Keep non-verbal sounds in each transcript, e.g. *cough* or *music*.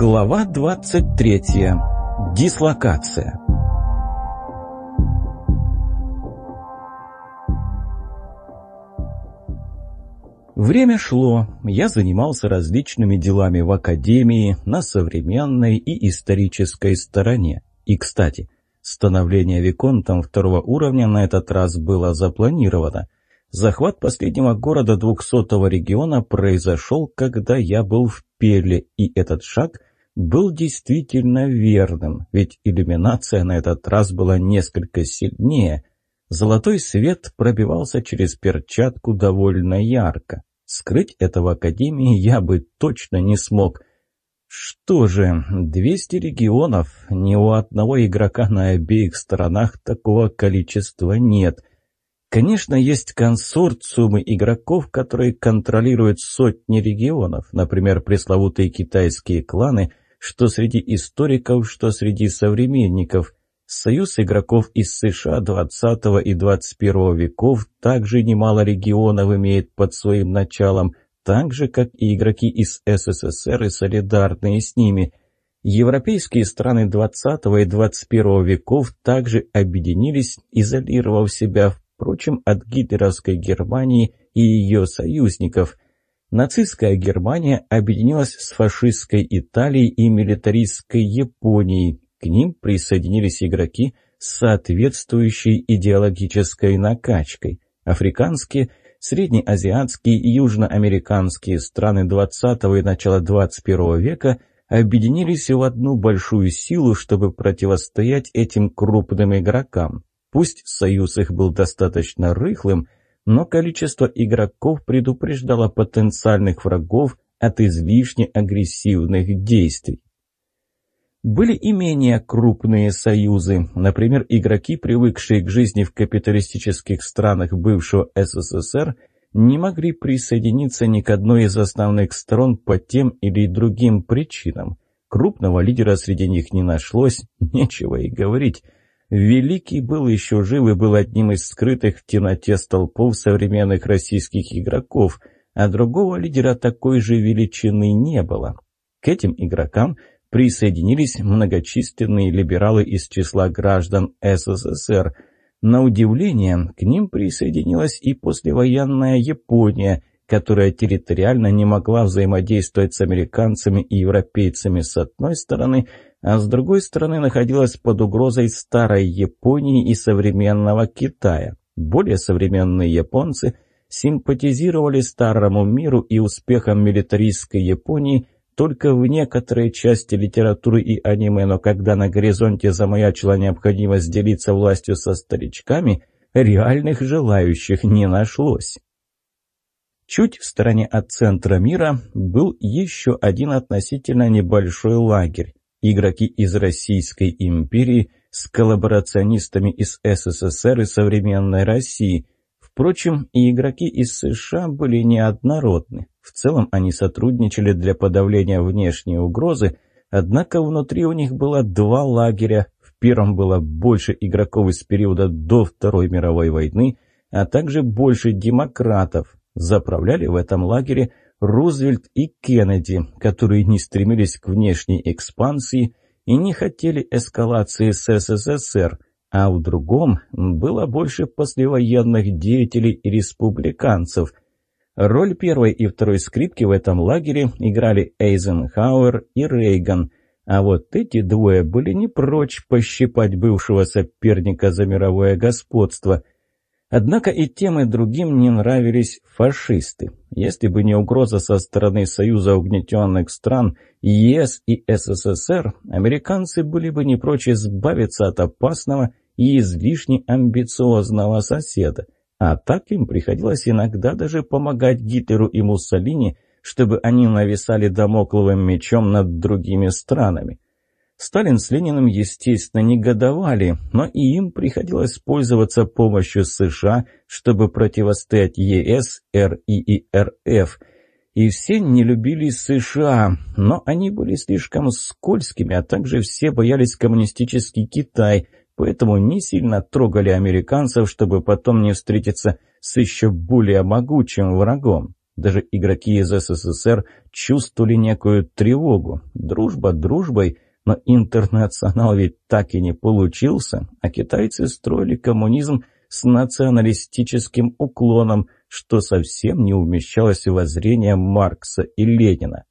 Глава 23. Дислокация. Время шло, я занимался различными делами в академии на современной и исторической стороне. И, кстати, становление Виконтом второго уровня на этот раз было запланировано – Захват последнего города двухсотого региона произошел, когда я был в Пеле, и этот шаг был действительно верным, ведь иллюминация на этот раз была несколько сильнее. Золотой свет пробивался через перчатку довольно ярко. Скрыть это в Академии я бы точно не смог. Что же, 200 регионов, ни у одного игрока на обеих сторонах такого количества нет — Конечно, есть консорциумы игроков, которые контролируют сотни регионов, например, пресловутые китайские кланы, что среди историков, что среди современников. Союз игроков из США 20 и 21 веков также немало регионов имеет под своим началом, так же, как и игроки из СССР и солидарные с ними. Европейские страны 20 и 21 веков также объединились, изолировав себя впрочем, от гитлеровской Германии и ее союзников. Нацистская Германия объединилась с фашистской Италией и милитаристской Японией. К ним присоединились игроки с соответствующей идеологической накачкой. Африканские, среднеазиатские и южноамериканские страны 20 и начала 21 века объединились в одну большую силу, чтобы противостоять этим крупным игрокам. Пусть союз их был достаточно рыхлым, но количество игроков предупреждало потенциальных врагов от излишне агрессивных действий. Были и менее крупные союзы, например, игроки, привыкшие к жизни в капиталистических странах бывшего СССР, не могли присоединиться ни к одной из основных сторон по тем или другим причинам. Крупного лидера среди них не нашлось, *laughs* нечего и говорить – Великий был еще жив и был одним из скрытых в темноте столпов современных российских игроков, а другого лидера такой же величины не было. К этим игрокам присоединились многочисленные либералы из числа граждан СССР. На удивление, к ним присоединилась и послевоенная Япония, которая территориально не могла взаимодействовать с американцами и европейцами с одной стороны – а с другой стороны находилась под угрозой старой Японии и современного Китая. Более современные японцы симпатизировали старому миру и успехам милитаристской Японии только в некоторой части литературы и аниме, но когда на горизонте замаячила необходимость делиться властью со старичками, реальных желающих не нашлось. Чуть в стороне от центра мира был еще один относительно небольшой лагерь игроки из Российской империи с коллаборационистами из СССР и современной России. Впрочем, и игроки из США были неоднородны. В целом они сотрудничали для подавления внешней угрозы, однако внутри у них было два лагеря. В первом было больше игроков из периода до Второй мировой войны, а также больше демократов. Заправляли в этом лагере Рузвельт и Кеннеди, которые не стремились к внешней экспансии и не хотели эскалации с СССР, а в другом было больше послевоенных деятелей и республиканцев. Роль первой и второй скрипки в этом лагере играли Эйзенхауэр и Рейган, а вот эти двое были не прочь пощипать бывшего соперника за мировое господство – Однако и тем, и другим не нравились фашисты. Если бы не угроза со стороны Союза угнетенных стран, ЕС и СССР, американцы были бы не прочь избавиться от опасного и излишне амбициозного соседа. А так им приходилось иногда даже помогать Гитлеру и Муссолини, чтобы они нависали домокловым мечом над другими странами. Сталин с Лениным, естественно, негодовали, но и им приходилось пользоваться помощью США, чтобы противостоять ЕС, РИ и РФ. И все не любили США, но они были слишком скользкими, а также все боялись коммунистический Китай, поэтому не сильно трогали американцев, чтобы потом не встретиться с еще более могучим врагом. Даже игроки из СССР чувствовали некую тревогу. Дружба дружбой, но интернационал ведь так и не получился, а китайцы строили коммунизм с националистическим уклоном, что совсем не умещалось в воззрение Маркса и Ленина.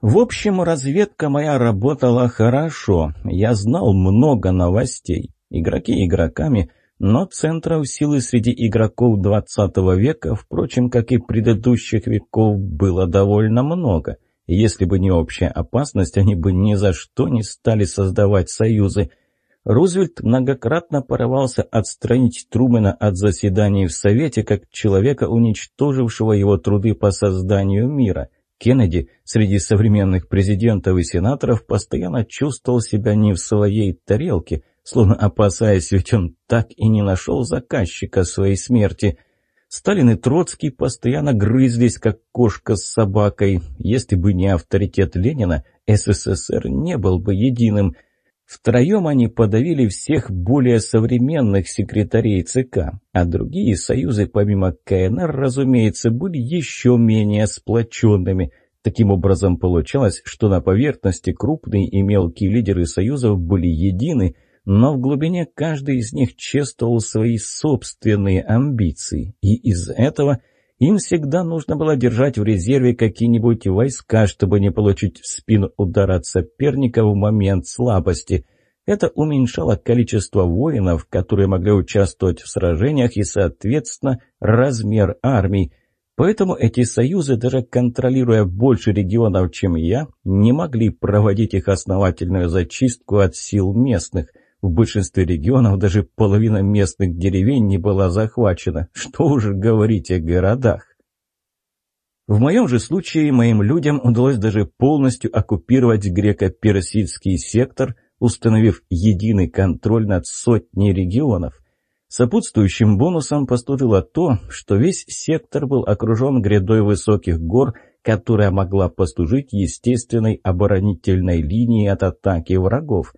В общем, разведка моя работала хорошо. Я знал много новостей. Игроки игроками, но центров силы среди игроков 20 века, впрочем, как и предыдущих веков, было довольно много. Если бы не общая опасность, они бы ни за что не стали создавать союзы. Рузвельт многократно порывался отстранить Трумэна от заседаний в Совете как человека, уничтожившего его труды по созданию мира – Кеннеди среди современных президентов и сенаторов постоянно чувствовал себя не в своей тарелке, словно опасаясь, ведь он так и не нашел заказчика своей смерти. Сталин и Троцкий постоянно грызлись, как кошка с собакой. Если бы не авторитет Ленина, СССР не был бы единым – Втроем они подавили всех более современных секретарей ЦК, а другие союзы, помимо КНР, разумеется, были еще менее сплоченными. Таким образом, получалось, что на поверхности крупные и мелкие лидеры союзов были едины, но в глубине каждый из них чествовал свои собственные амбиции, и из этого им всегда нужно было держать в резерве какие-нибудь войска, чтобы не получить в спину удар от соперника в момент слабости. Это уменьшало количество воинов, которые могли участвовать в сражениях и, соответственно, размер армий. Поэтому эти союзы, даже контролируя больше регионов, чем я, не могли проводить их основательную зачистку от сил местных – в большинстве регионов даже половина местных деревень не была захвачена. Что уже говорить о городах. В моем же случае моим людям удалось даже полностью оккупировать греко-персидский сектор, установив единый контроль над сотней регионов. Сопутствующим бонусом послужило то, что весь сектор был окружен грядой высоких гор, которая могла послужить естественной оборонительной линией от атаки врагов.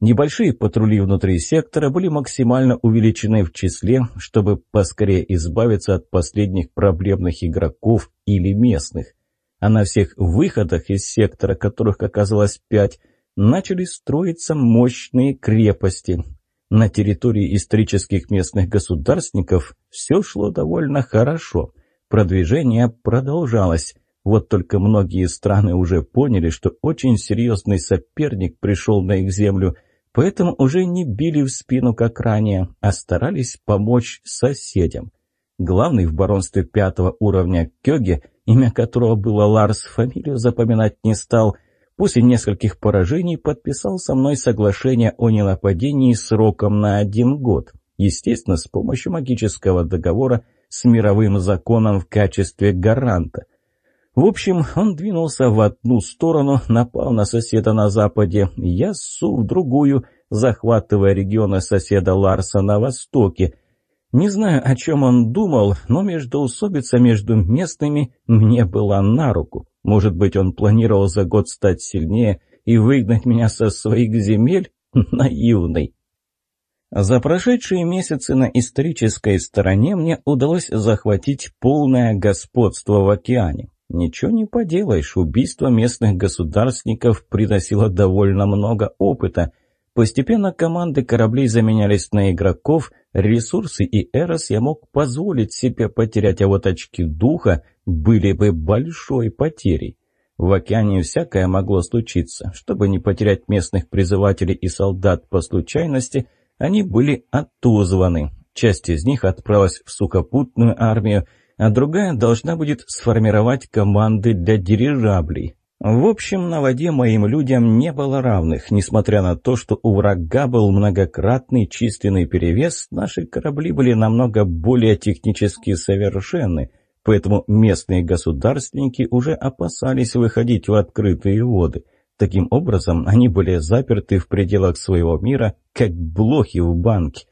Небольшие патрули внутри сектора были максимально увеличены в числе, чтобы поскорее избавиться от последних проблемных игроков или местных. А на всех выходах из сектора, которых оказалось пять, начали строиться мощные крепости. На территории исторических местных государственников все шло довольно хорошо. Продвижение продолжалось. Вот только многие страны уже поняли, что очень серьезный соперник пришел на их землю – поэтому уже не били в спину, как ранее, а старались помочь соседям. Главный в баронстве пятого уровня Кёге, имя которого было Ларс, фамилию запоминать не стал, после нескольких поражений подписал со мной соглашение о ненападении сроком на один год, естественно, с помощью магического договора с мировым законом в качестве гаранта. В общем, он двинулся в одну сторону, напал на соседа на западе, я су в другую, захватывая регионы соседа Ларса на востоке. Не знаю, о чем он думал, но междоусобица между местными мне была на руку. Может быть, он планировал за год стать сильнее и выгнать меня со своих земель? *laughs* Наивный. За прошедшие месяцы на исторической стороне мне удалось захватить полное господство в океане. Ничего не поделаешь, убийство местных государственников приносило довольно много опыта. Постепенно команды кораблей заменялись на игроков, ресурсы и Эрос я мог позволить себе потерять, а вот очки духа были бы большой потерей. В океане всякое могло случиться. Чтобы не потерять местных призывателей и солдат по случайности, они были отозваны. Часть из них отправилась в сухопутную армию, а другая должна будет сформировать команды для дирижаблей. В общем, на воде моим людям не было равных. Несмотря на то, что у врага был многократный численный перевес, наши корабли были намного более технически совершенны, поэтому местные государственники уже опасались выходить в открытые воды. Таким образом, они были заперты в пределах своего мира, как блохи в банке.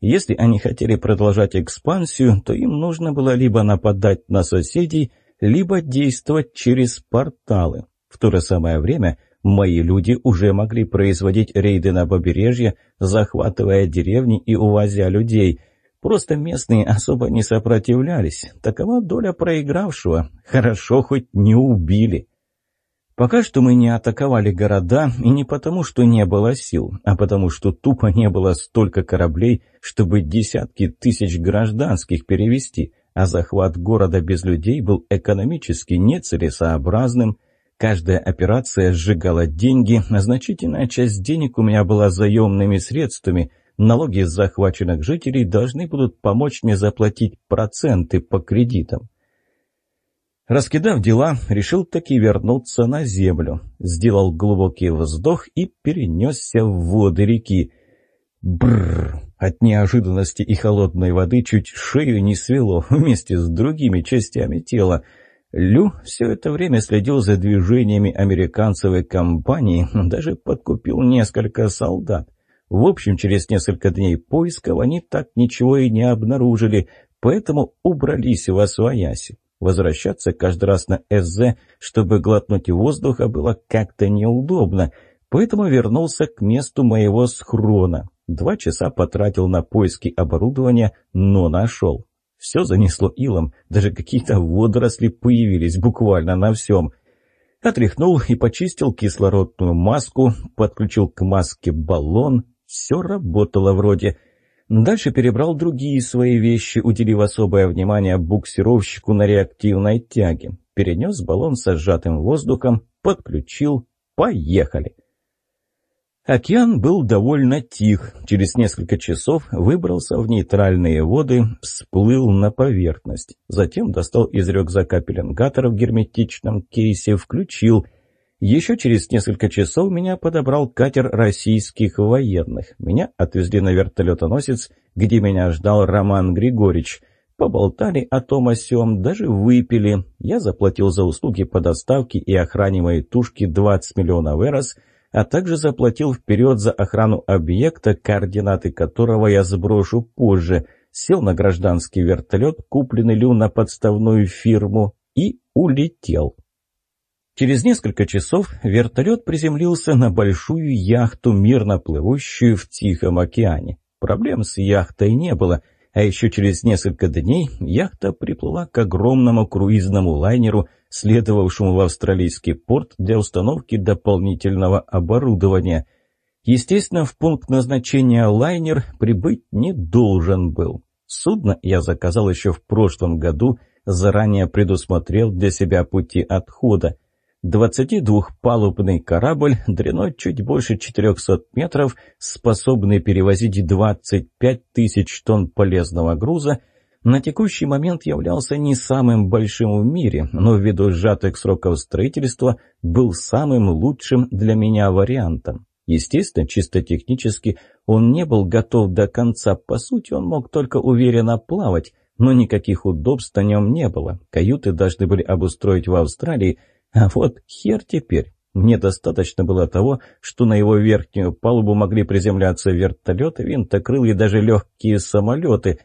Если они хотели продолжать экспансию, то им нужно было либо нападать на соседей, либо действовать через порталы. В то же самое время мои люди уже могли производить рейды на побережье, захватывая деревни и увозя людей. Просто местные особо не сопротивлялись. Такова доля проигравшего. Хорошо хоть не убили. Пока что мы не атаковали города, и не потому, что не было сил, а потому, что тупо не было столько кораблей, чтобы десятки тысяч гражданских перевести, а захват города без людей был экономически нецелесообразным. Каждая операция сжигала деньги, а значительная часть денег у меня была заемными средствами. Налоги с захваченных жителей должны будут помочь мне заплатить проценты по кредитам. Раскидав дела, решил таки вернуться на землю. Сделал глубокий вздох и перенесся в воды реки. Бррр! От неожиданности и холодной воды чуть шею не свело *laughs* вместе с другими частями тела. Лю все это время следил за движениями американцевой компании, даже подкупил несколько солдат. В общем, через несколько дней поисков они так ничего и не обнаружили, поэтому убрались в Освояси. Возвращаться каждый раз на СЗ, чтобы глотнуть воздуха, было как-то неудобно, поэтому вернулся к месту моего схрона. Два часа потратил на поиски оборудования, но нашел. Все занесло илом, даже какие-то водоросли появились буквально на всем. Отряхнул и почистил кислородную маску, подключил к маске баллон. Все работало вроде – Дальше перебрал другие свои вещи, уделив особое внимание буксировщику на реактивной тяге. Перенес баллон со сжатым воздухом, подключил. Поехали! Океан был довольно тих. Через несколько часов выбрался в нейтральные воды, всплыл на поверхность. Затем достал из рюкзака пеленгатор в герметичном кейсе, включил — еще через несколько часов меня подобрал катер российских военных. Меня отвезли на вертолетоносец, где меня ждал Роман Григорьевич. Поболтали о том о сём, даже выпили. Я заплатил за услуги по доставке и охране моей тушки 20 миллионов эрос, а также заплатил вперед за охрану объекта, координаты которого я сброшу позже. Сел на гражданский вертолет, купленный Лю на подставную фирму, и улетел. Через несколько часов вертолет приземлился на большую яхту, мирно плывущую в Тихом океане. Проблем с яхтой не было, а еще через несколько дней яхта приплыла к огромному круизному лайнеру, следовавшему в австралийский порт для установки дополнительного оборудования. Естественно, в пункт назначения лайнер прибыть не должен был. Судно я заказал еще в прошлом году, заранее предусмотрел для себя пути отхода. 22-палубный корабль, длиной чуть больше 400 метров, способный перевозить 25 тысяч тонн полезного груза, на текущий момент являлся не самым большим в мире, но ввиду сжатых сроков строительства был самым лучшим для меня вариантом. Естественно, чисто технически он не был готов до конца, по сути он мог только уверенно плавать, но никаких удобств на нем не было. Каюты должны были обустроить в Австралии, а вот хер теперь. Мне достаточно было того, что на его верхнюю палубу могли приземляться вертолеты, винтокрылы и даже легкие самолеты.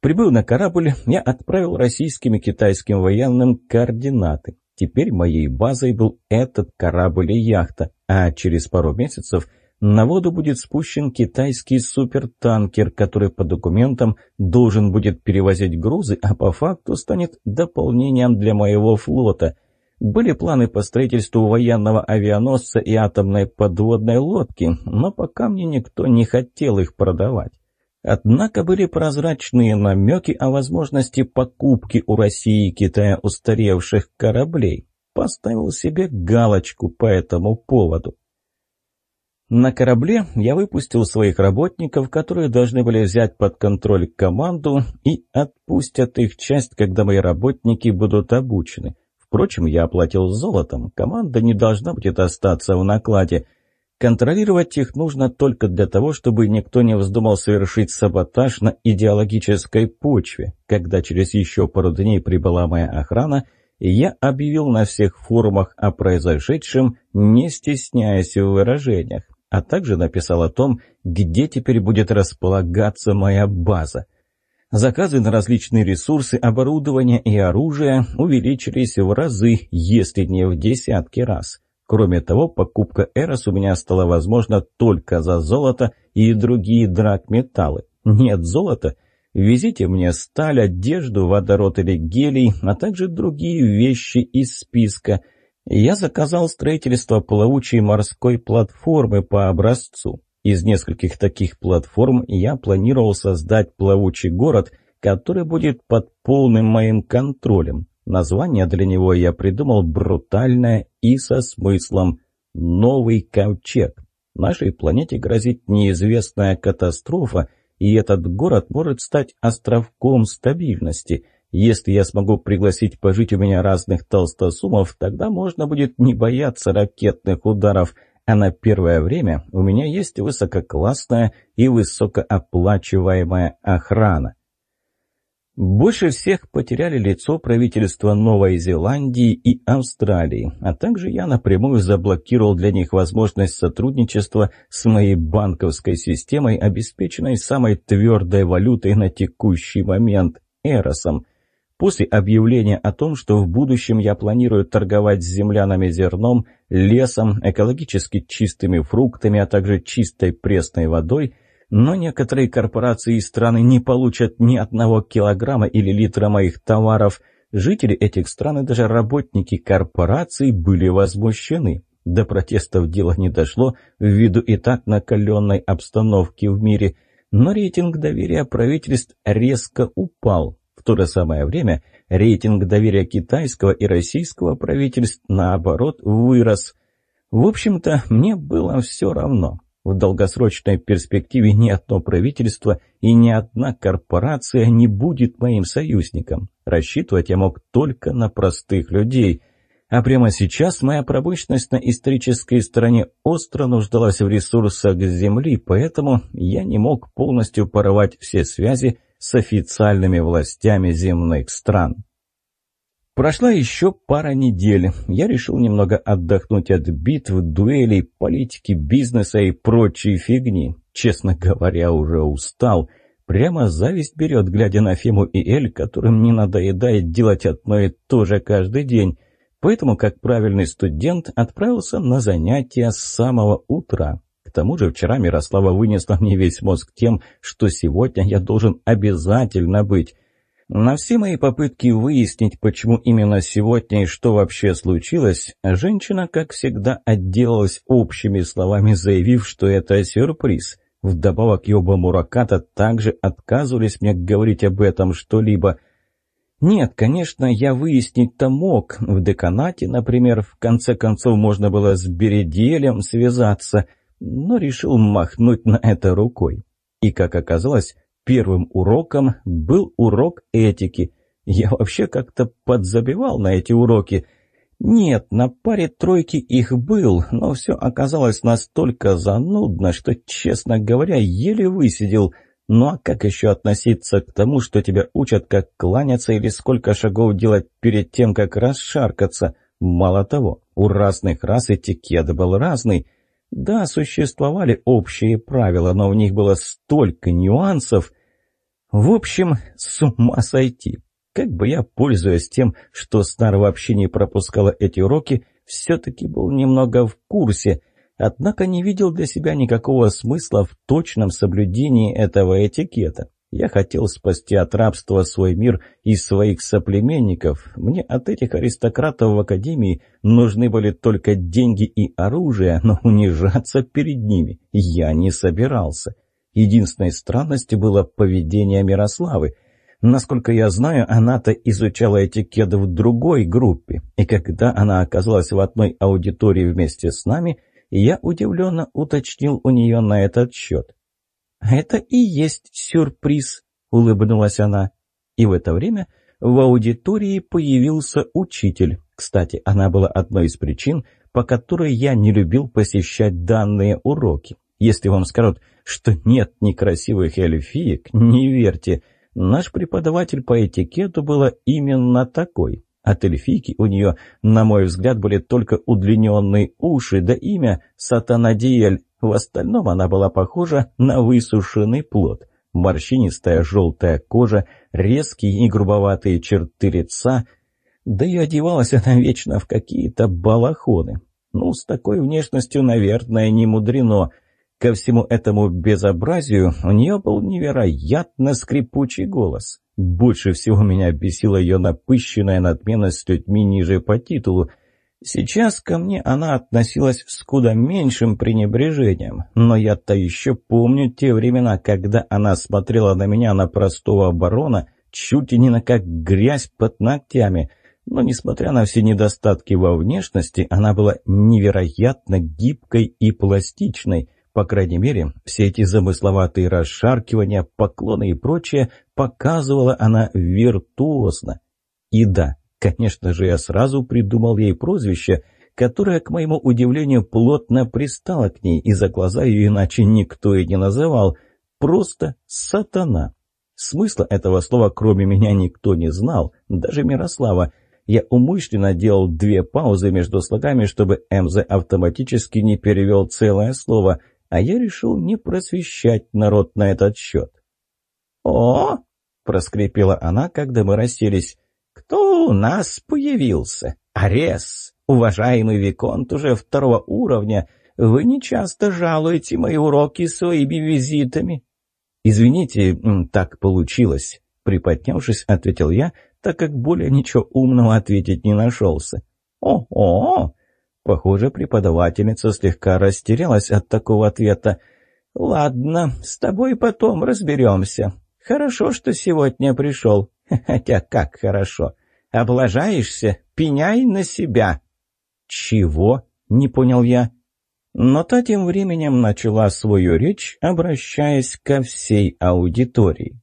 Прибыв на корабль, я отправил российским и китайским военным координаты. Теперь моей базой был этот корабль и яхта, а через пару месяцев на воду будет спущен китайский супертанкер, который по документам должен будет перевозить грузы, а по факту станет дополнением для моего флота – были планы по строительству военного авианосца и атомной подводной лодки, но пока мне никто не хотел их продавать. Однако были прозрачные намеки о возможности покупки у России и Китая устаревших кораблей. Поставил себе галочку по этому поводу. На корабле я выпустил своих работников, которые должны были взять под контроль команду и отпустят их часть, когда мои работники будут обучены. Впрочем, я оплатил золотом, команда не должна будет остаться в накладе. Контролировать их нужно только для того, чтобы никто не вздумал совершить саботаж на идеологической почве. Когда через еще пару дней прибыла моя охрана, я объявил на всех форумах о произошедшем, не стесняясь в выражениях, а также написал о том, где теперь будет располагаться моя база. Заказы на различные ресурсы, оборудование и оружие увеличились в разы, если не в десятки раз. Кроме того, покупка Эрос у меня стала возможна только за золото и другие драгметаллы. Нет золота, Везите мне сталь, одежду, водород или гелий, а также другие вещи из списка. Я заказал строительство плавучей морской платформы по образцу. Из нескольких таких платформ я планировал создать плавучий город, который будет под полным моим контролем. Название для него я придумал брутальное и со смыслом «Новый ковчег». Нашей планете грозит неизвестная катастрофа, и этот город может стать островком стабильности. Если я смогу пригласить пожить у меня разных толстосумов, тогда можно будет не бояться ракетных ударов, а на первое время у меня есть высококлассная и высокооплачиваемая охрана. Больше всех потеряли лицо правительства Новой Зеландии и Австралии, а также я напрямую заблокировал для них возможность сотрудничества с моей банковской системой, обеспеченной самой твердой валютой на текущий момент – Эросом. После объявления о том, что в будущем я планирую торговать с землянами зерном, лесом, экологически чистыми фруктами, а также чистой пресной водой – но некоторые корпорации и страны не получат ни одного килограмма или литра моих товаров. Жители этих стран и даже работники корпораций были возмущены. До протестов дело не дошло ввиду и так накаленной обстановки в мире, но рейтинг доверия правительств резко упал. То же самое время рейтинг доверия китайского и российского правительств, наоборот, вырос. В общем-то, мне было все равно. В долгосрочной перспективе ни одно правительство и ни одна корпорация не будет моим союзником. Рассчитывать я мог только на простых людей. А прямо сейчас моя промышленность на исторической стороне остро нуждалась в ресурсах Земли, поэтому я не мог полностью порвать все связи с официальными властями земных стран. Прошла еще пара недель. Я решил немного отдохнуть от битв, дуэлей, политики, бизнеса и прочей фигни. Честно говоря, уже устал. Прямо зависть берет, глядя на Фему и Эль, которым не надоедает делать одно и то же каждый день. Поэтому, как правильный студент, отправился на занятия с самого утра. Тому же вчера Мирослава вынесла мне весь мозг тем, что сегодня я должен обязательно быть. На все мои попытки выяснить, почему именно сегодня и что вообще случилось, женщина, как всегда, отделалась общими словами, заявив, что это сюрприз. Вдобавок, оба Мураката также отказывались мне говорить об этом что-либо. Нет, конечно, я выяснить-то мог. В деканате, например, в конце концов можно было с Беределем связаться, но решил махнуть на это рукой. И, как оказалось, Первым уроком был урок этики. Я вообще как-то подзабивал на эти уроки. Нет, на паре тройки их был, но все оказалось настолько занудно, что, честно говоря, еле высидел. Ну а как еще относиться к тому, что тебя учат, как кланяться или сколько шагов делать перед тем, как расшаркаться? Мало того, у разных рас этикет был разный. Да, существовали общие правила, но в них было столько нюансов. В общем, с ума сойти. Как бы я, пользуясь тем, что Стар вообще не пропускала эти уроки, все-таки был немного в курсе, однако не видел для себя никакого смысла в точном соблюдении этого этикета. Я хотел спасти от рабства свой мир и своих соплеменников. Мне от этих аристократов в академии нужны были только деньги и оружие, но *laughs* унижаться перед ними я не собирался. Единственной странностью было поведение Мирославы. Насколько я знаю, она-то изучала этикет в другой группе, и когда она оказалась в одной аудитории вместе с нами, я удивленно уточнил у нее на этот счет. «Это и есть сюрприз», — улыбнулась она. И в это время в аудитории появился учитель. Кстати, она была одной из причин, по которой я не любил посещать данные уроки. Если вам скажут, что нет некрасивых эльфиек, не верьте. Наш преподаватель по этикету была именно такой. От эльфийки у нее, на мой взгляд, были только удлиненные уши, да имя Сатанадиэль. В остальном она была похожа на высушенный плод. Морщинистая желтая кожа, резкие и грубоватые черты лица. Да и одевалась она вечно в какие-то балахоны. Ну, с такой внешностью, наверное, не мудрено. Ко всему этому безобразию у нее был невероятно скрипучий голос. Больше всего меня бесила ее напыщенная надменность с людьми ниже по титулу. Сейчас ко мне она относилась с куда меньшим пренебрежением, но я-то еще помню те времена, когда она смотрела на меня, на простого барона, чуть ли не на как грязь под ногтями. Но, несмотря на все недостатки во внешности, она была невероятно гибкой и пластичной. По крайней мере, все эти замысловатые расшаркивания, поклоны и прочее показывала она виртуозно. И да, конечно же, я сразу придумал ей прозвище, которое, к моему удивлению, плотно пристало к ней, и за глаза ее иначе никто и не называл. Просто «сатана». Смысла этого слова кроме меня никто не знал, даже Мирослава. Я умышленно делал две паузы между слогами, чтобы МЗ автоматически не перевел целое слово – а я решил не просвещать народ на этот счет. «О!» — проскрипела она, когда мы расселись. «Кто у нас появился? Арес, уважаемый Виконт уже второго уровня. Вы не часто жалуете мои уроки своими визитами». «Извините, так получилось», — приподнявшись, ответил я, так как более ничего умного ответить не нашелся. «О-о!» Похоже, преподавательница слегка растерялась от такого ответа. «Ладно, с тобой потом разберемся. Хорошо, что сегодня пришел. Хотя как хорошо. Облажаешься, пеняй на себя». «Чего?» — не понял я. Но та тем временем начала свою речь, обращаясь ко всей аудитории.